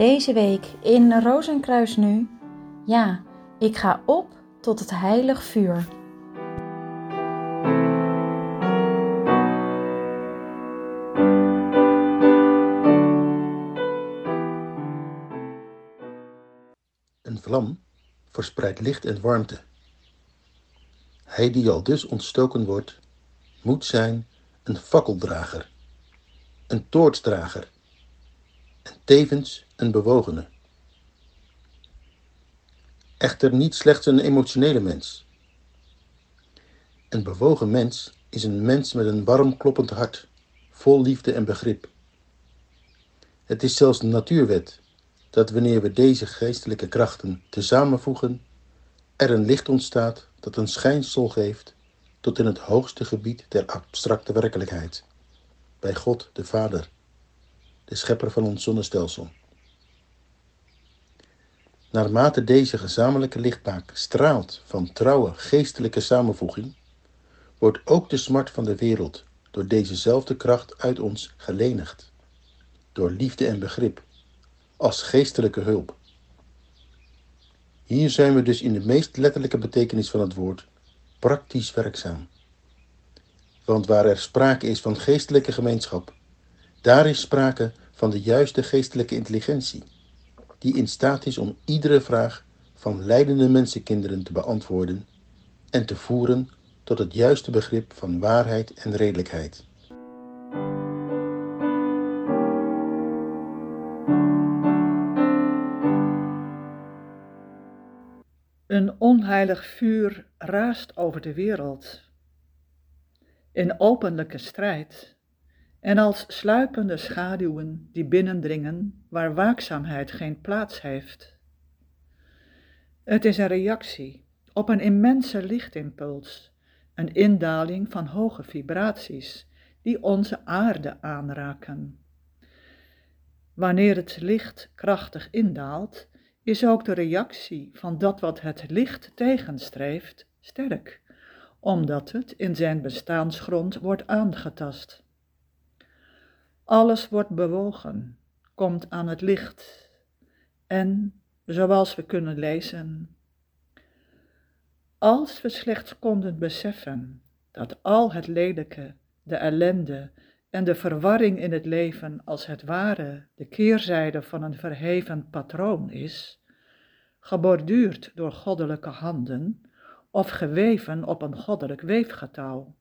Deze week in Rozenkruis nu. Ja, ik ga op tot het heilig vuur. Een vlam verspreidt licht en warmte. Hij die al dus ontstoken wordt, moet zijn een fakkeldrager, een toortsdrager en tevens een bewogene. Echter niet slechts een emotionele mens. Een bewogen mens is een mens met een warm kloppend hart, vol liefde en begrip. Het is zelfs natuurwet dat wanneer we deze geestelijke krachten tezamenvoegen, er een licht ontstaat dat een schijnsel geeft tot in het hoogste gebied der abstracte werkelijkheid, bij God de Vader, de schepper van ons zonnestelsel. Naarmate deze gezamenlijke lichtbaak straalt van trouwe geestelijke samenvoeging, wordt ook de smart van de wereld door dezezelfde kracht uit ons gelenigd, door liefde en begrip, als geestelijke hulp. Hier zijn we dus in de meest letterlijke betekenis van het woord praktisch werkzaam. Want waar er sprake is van geestelijke gemeenschap, daar is sprake van de juiste geestelijke intelligentie, die in staat is om iedere vraag van leidende mensenkinderen te beantwoorden en te voeren tot het juiste begrip van waarheid en redelijkheid. Een onheilig vuur raast over de wereld. In openlijke strijd en als sluipende schaduwen die binnendringen waar waakzaamheid geen plaats heeft. Het is een reactie op een immense lichtimpuls, een indaling van hoge vibraties die onze aarde aanraken. Wanneer het licht krachtig indaalt, is ook de reactie van dat wat het licht tegenstreeft sterk, omdat het in zijn bestaansgrond wordt aangetast. Alles wordt bewogen, komt aan het licht en, zoals we kunnen lezen, als we slechts konden beseffen dat al het lelijke, de ellende en de verwarring in het leven als het ware de keerzijde van een verheven patroon is, geborduurd door goddelijke handen of geweven op een goddelijk weefgetouw.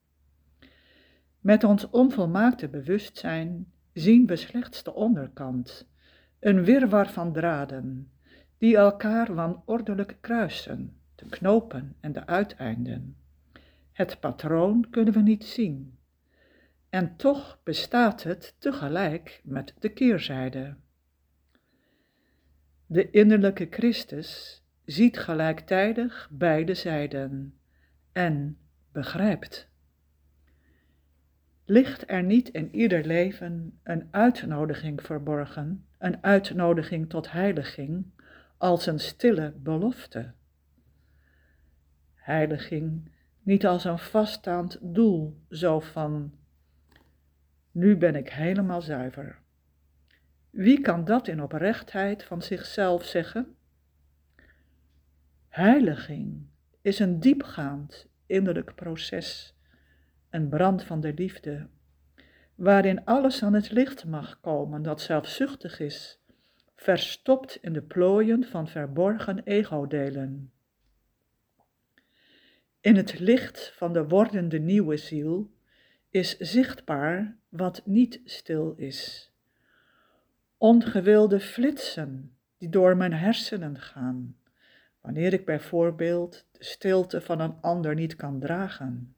Met ons onvolmaakte bewustzijn zien we slechts de onderkant, een wirwar van draden, die elkaar wanordelijk kruisen, de knopen en de uiteinden. Het patroon kunnen we niet zien. En toch bestaat het tegelijk met de keerzijde. De innerlijke Christus ziet gelijktijdig beide zijden en begrijpt. Ligt er niet in ieder leven een uitnodiging verborgen, een uitnodiging tot heiliging, als een stille belofte? Heiliging niet als een vaststaand doel, zo van, nu ben ik helemaal zuiver. Wie kan dat in oprechtheid van zichzelf zeggen? Heiliging is een diepgaand innerlijk proces, een brand van de liefde, waarin alles aan het licht mag komen dat zelfzuchtig is, verstopt in de plooien van verborgen ego-delen. In het licht van de wordende nieuwe ziel is zichtbaar wat niet stil is. Ongewilde flitsen die door mijn hersenen gaan, wanneer ik bijvoorbeeld de stilte van een ander niet kan dragen.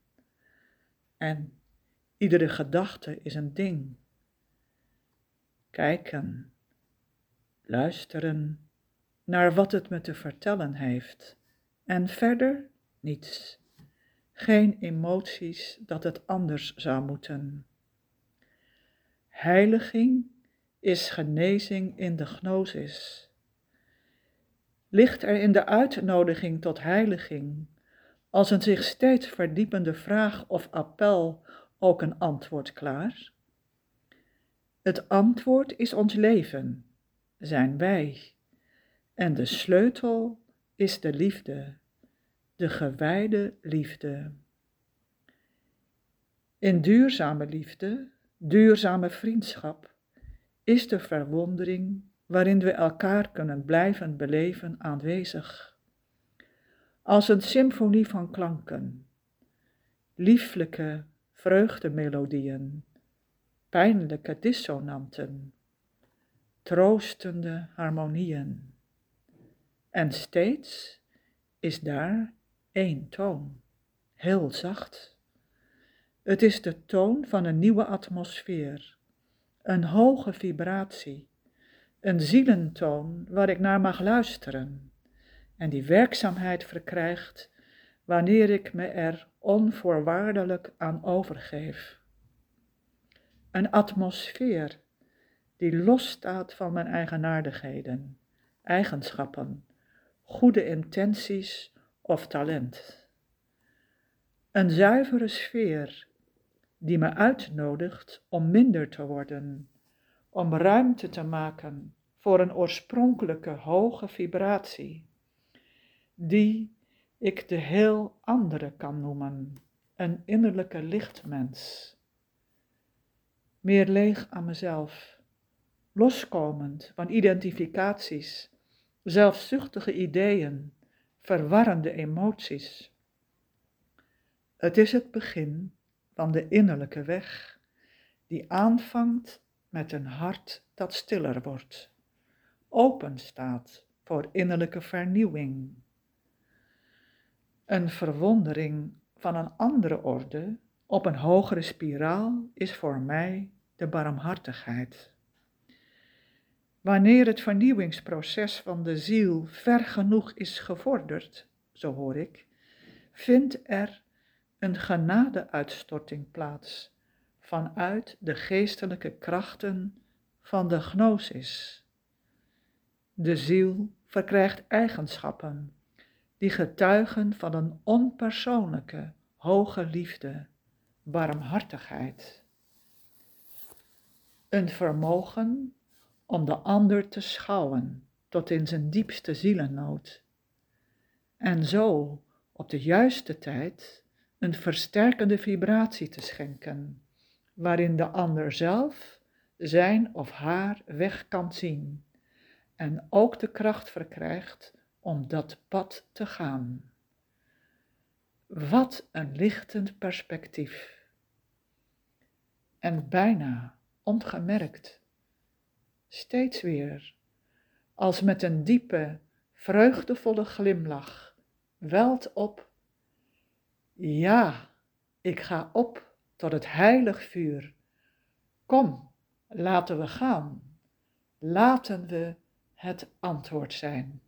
En iedere gedachte is een ding. Kijken, luisteren naar wat het me te vertellen heeft en verder niets. Geen emoties dat het anders zou moeten. Heiliging is genezing in de gnosis. Ligt er in de uitnodiging tot heiliging, als een zich steeds verdiepende vraag of appel, ook een antwoord klaar? Het antwoord is ons leven, zijn wij. En de sleutel is de liefde, de gewijde liefde. In duurzame liefde, duurzame vriendschap, is de verwondering waarin we elkaar kunnen blijven beleven aanwezig. Als een symfonie van klanken, lieflijke vreugdemelodieën, pijnlijke dissonanten, troostende harmonieën. En steeds is daar één toon, heel zacht. Het is de toon van een nieuwe atmosfeer, een hoge vibratie, een zielentoon waar ik naar mag luisteren en die werkzaamheid verkrijgt wanneer ik me er onvoorwaardelijk aan overgeef. Een atmosfeer die losstaat van mijn eigenaardigheden, eigenschappen, goede intenties of talent. Een zuivere sfeer die me uitnodigt om minder te worden, om ruimte te maken voor een oorspronkelijke hoge vibratie, die ik de heel andere kan noemen, een innerlijke lichtmens. Meer leeg aan mezelf, loskomend van identificaties, zelfzuchtige ideeën, verwarrende emoties. Het is het begin van de innerlijke weg, die aanvangt met een hart dat stiller wordt, open staat voor innerlijke vernieuwing. Een verwondering van een andere orde op een hogere spiraal is voor mij de barmhartigheid. Wanneer het vernieuwingsproces van de ziel ver genoeg is gevorderd, zo hoor ik, vindt er een genadeuitstorting plaats vanuit de geestelijke krachten van de gnosis. De ziel verkrijgt eigenschappen die getuigen van een onpersoonlijke, hoge liefde, barmhartigheid. Een vermogen om de ander te schouwen tot in zijn diepste zielennood. En zo op de juiste tijd een versterkende vibratie te schenken, waarin de ander zelf zijn of haar weg kan zien en ook de kracht verkrijgt om dat pad te gaan. Wat een lichtend perspectief. En bijna ongemerkt steeds weer, als met een diepe, vreugdevolle glimlach, welt op. Ja, ik ga op tot het heilig vuur. Kom, laten we gaan. Laten we het antwoord zijn.